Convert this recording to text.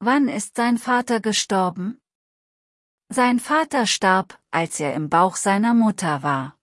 Wann ist sein Vater gestorben? Sein Vater starb, als er im Bauch seiner Mutter war.